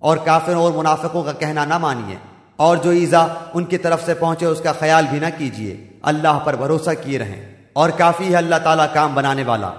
اور کافروں اور منافقوں کا کہنا نہ مانیے۔ اور جو ایزا ان کی طرف سے پہنچے، اس کا خیال بھی نہ کیجیے۔ اللہ پر بھروسہ کیے رہیں۔ اور کافی ہے اللہ تعالیٰ کام بنانے والا۔